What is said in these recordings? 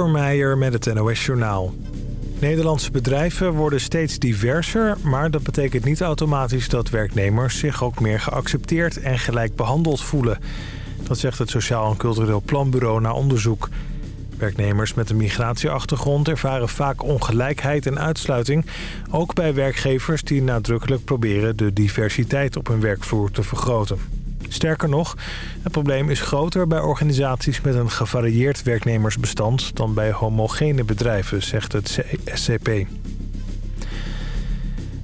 Kasper met het NOS Journaal. Nederlandse bedrijven worden steeds diverser... maar dat betekent niet automatisch dat werknemers zich ook meer geaccepteerd en gelijk behandeld voelen. Dat zegt het Sociaal en Cultureel Planbureau na onderzoek. Werknemers met een migratieachtergrond ervaren vaak ongelijkheid en uitsluiting... ook bij werkgevers die nadrukkelijk proberen de diversiteit op hun werkvloer te vergroten. Sterker nog, het probleem is groter bij organisaties met een gevarieerd werknemersbestand dan bij homogene bedrijven, zegt het SCP.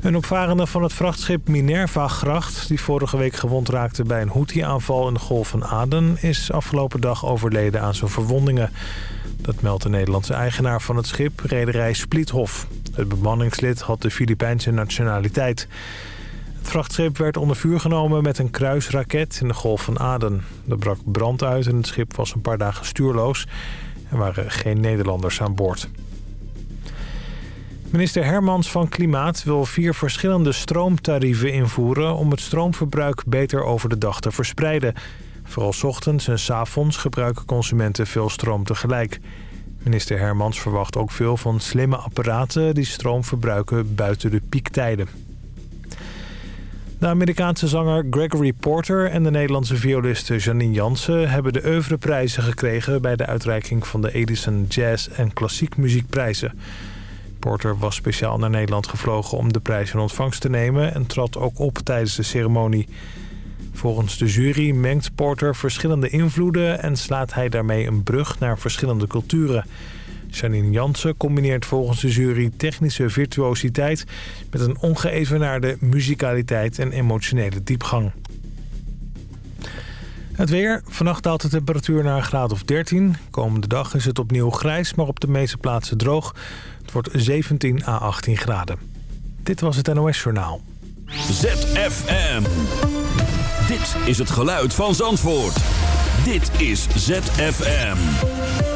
Een opvarende van het vrachtschip Minerva Gracht... die vorige week gewond raakte bij een Houthi-aanval in de Golf van Aden... is afgelopen dag overleden aan zijn verwondingen. Dat meldt de Nederlandse eigenaar van het schip, rederij Spliethof. Het bemanningslid had de Filipijnse nationaliteit. Vrachtschip werd onder vuur genomen met een kruisraket in de Golf van Aden. Er brak brand uit en het schip was een paar dagen stuurloos. Er waren geen Nederlanders aan boord. Minister Hermans van Klimaat wil vier verschillende stroomtarieven invoeren... om het stroomverbruik beter over de dag te verspreiden. Vooral ochtends en s avonds gebruiken consumenten veel stroom tegelijk. Minister Hermans verwacht ook veel van slimme apparaten... die stroom verbruiken buiten de piektijden. De Amerikaanse zanger Gregory Porter en de Nederlandse violiste Janine Jansen... hebben de oeuvreprijzen gekregen bij de uitreiking van de Edison Jazz en Klassiek Muziekprijzen. Porter was speciaal naar Nederland gevlogen om de prijs in ontvangst te nemen... en trad ook op tijdens de ceremonie. Volgens de jury mengt Porter verschillende invloeden... en slaat hij daarmee een brug naar verschillende culturen... Janine Jansen combineert volgens de jury technische virtuositeit... met een ongeëvenaarde muzikaliteit en emotionele diepgang. Het weer. Vannacht daalt de temperatuur naar een graad of 13. Komende dag is het opnieuw grijs, maar op de meeste plaatsen droog. Het wordt 17 à 18 graden. Dit was het NOS Journaal. ZFM. Dit is het geluid van Zandvoort. Dit is ZFM.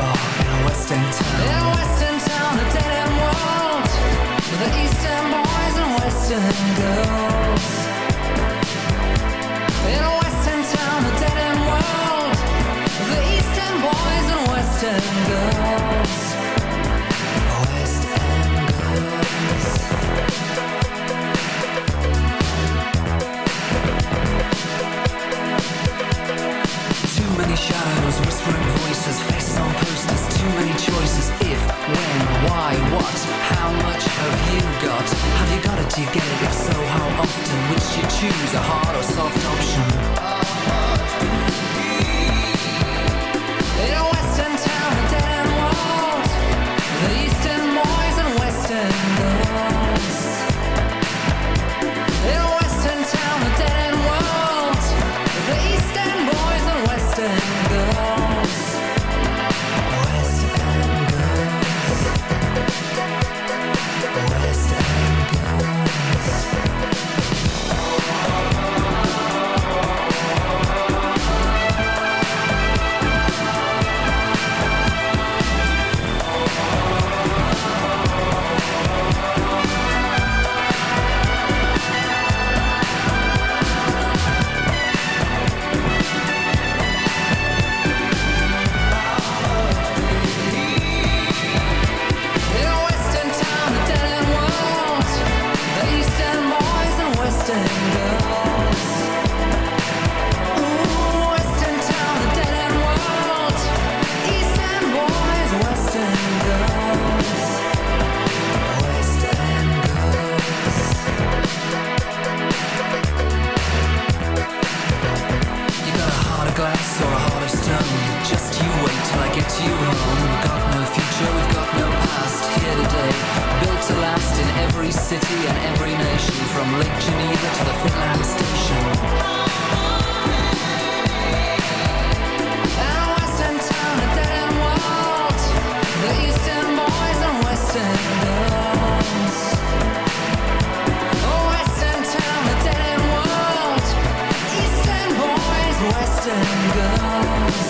In a West End town. A dead end world. The East End boys and West End girls. In a West End town, a dead end world. The East End boys and West End girls. Girls. Too many shadows, whispering choices. If, when, why, what, how much have you got? Have you got it, do you get it? If so, how often? Which do you choose, a hard or soft option? In a West End town, a dead end world The East End boys and West End city and every nation From Lake Geneva to the Finland Station. And West End town, a dead end world. The East End boys and West End girls West End town, a dead end world. East End boys, West End girls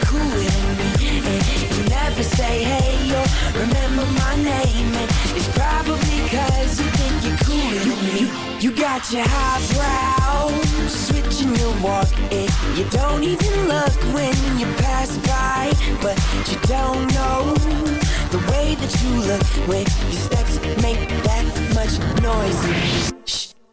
say hey yo, remember my name, and it's probably cause you think you're cooler than me. You got your highbrow, switching your walk, and you don't even look when you pass by, but you don't know the way that you look when your steps make that much noise.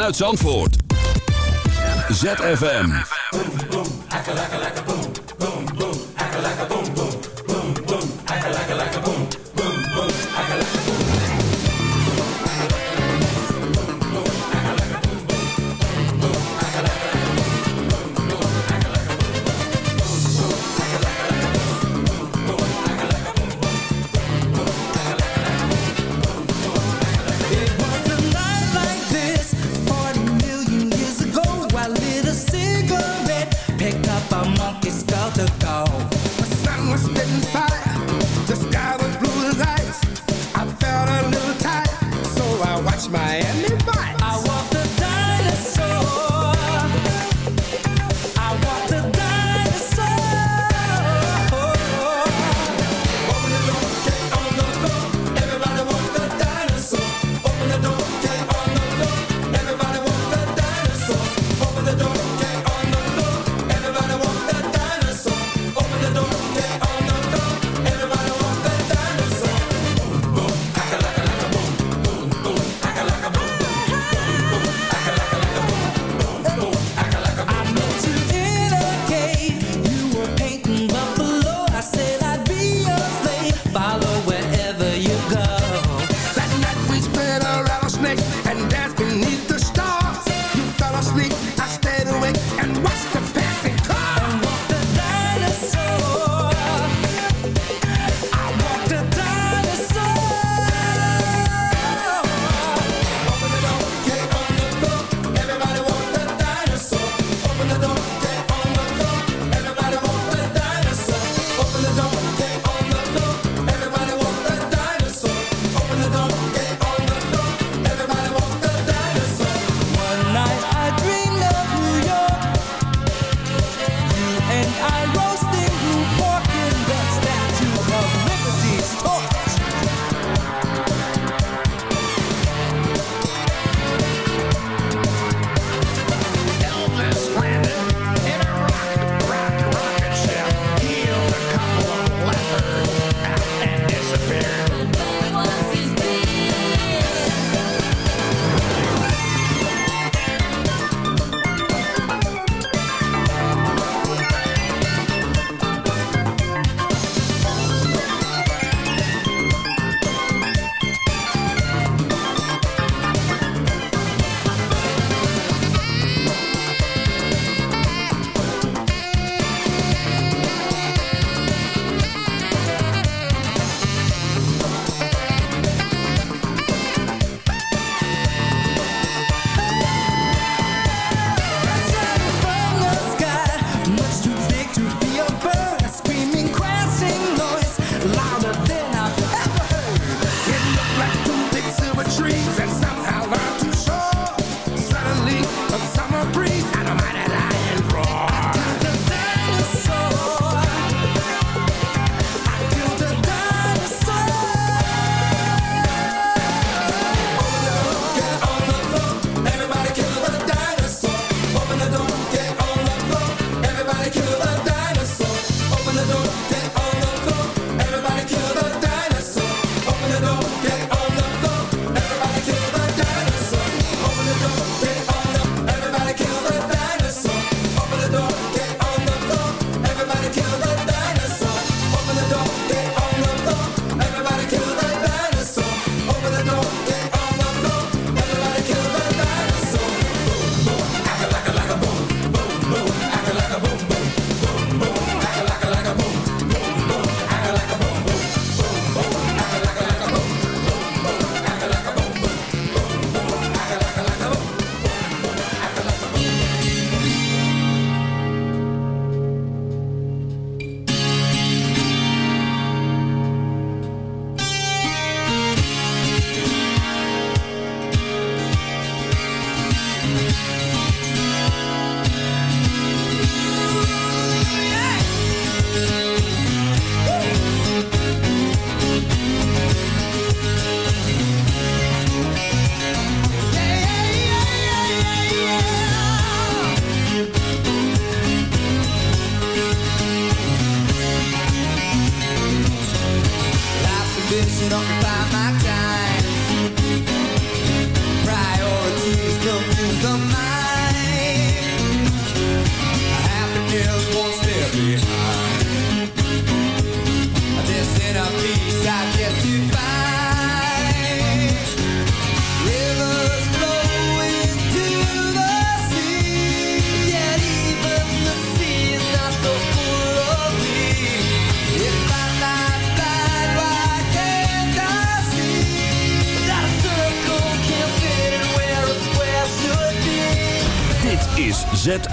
Vanuit Zandvoort. ZFM.